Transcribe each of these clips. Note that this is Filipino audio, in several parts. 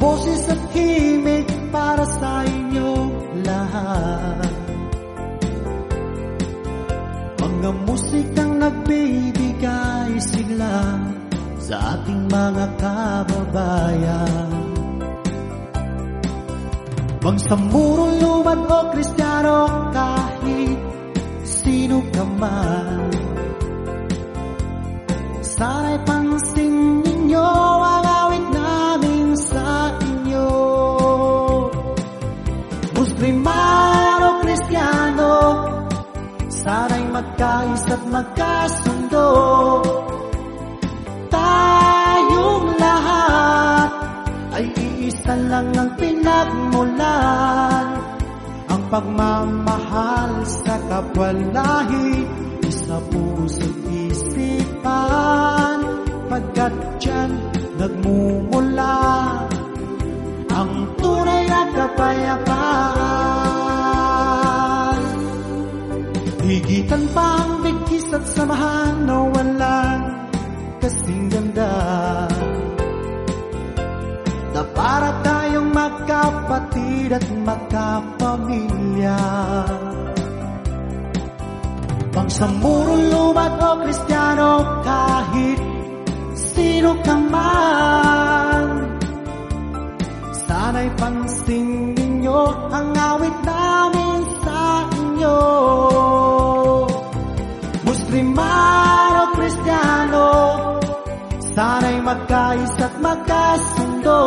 boses at himig para sa inyong lahat. Mga musikang nagbibigay sigla sa ating mga kababayan. Bang sa murong luman o kristyano kahit sino ka man. Sana'y pansin magkaisa't magkasundo. Tayong lahat ay iisa lang ang pinagmulan. Ang pagmamahal sa kapwalahi Isa puso't isipan. Pagkat dyan Higitan pa ang bigkis at samahan na walang kasing ganda. Na para tayong magkapatid at magkapamilya. Bang sa lumat o kristyano kahit sino ka man. Sana'y pansin ninyo ang awit namin sa inyo Musliman o Kristiyano Sana'y magkaisa't magkasundo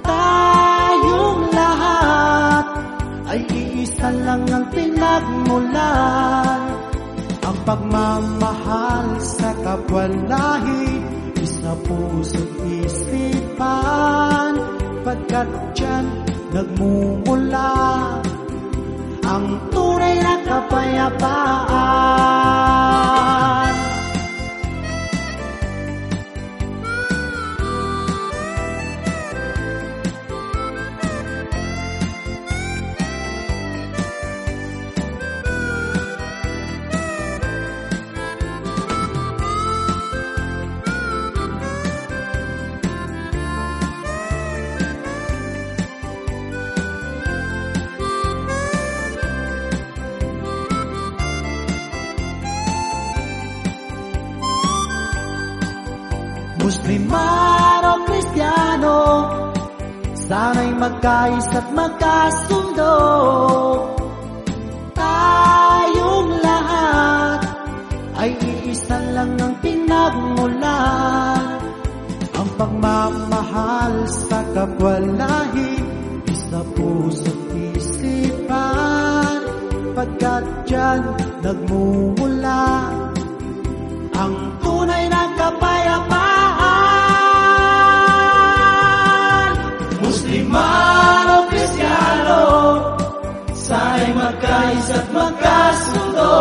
Tayong lahat ay iisa lang ang pinagmulan. Ang pagmamahal sa kapwalahi Isa puso't isipan. Pagkat dyan nagmumula Ang tunay na kapayapaan Musliman o Kristiyano Sana'y magkaisa't magkasundo. Tayong lahat Ay iisa lang ang pinagmulan Ang pagmamahal sa kapwalahi Isa puso't isipan. Pagkat dyan nagmumula Ang magkaisa't magkasundo.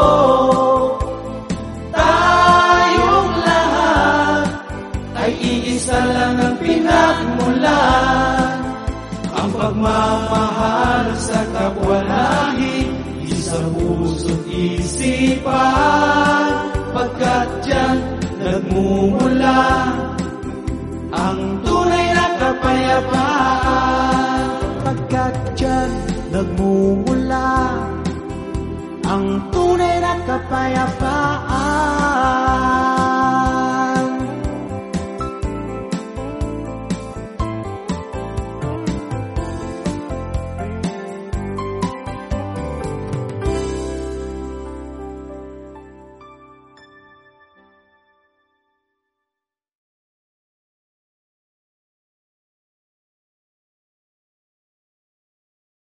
Tayong lahat Ay iisa lang ang pinagmulan. Ang pagmamahal sa kapwalahi Isa puso't isipan. Pagkat dyan nagmumula Ang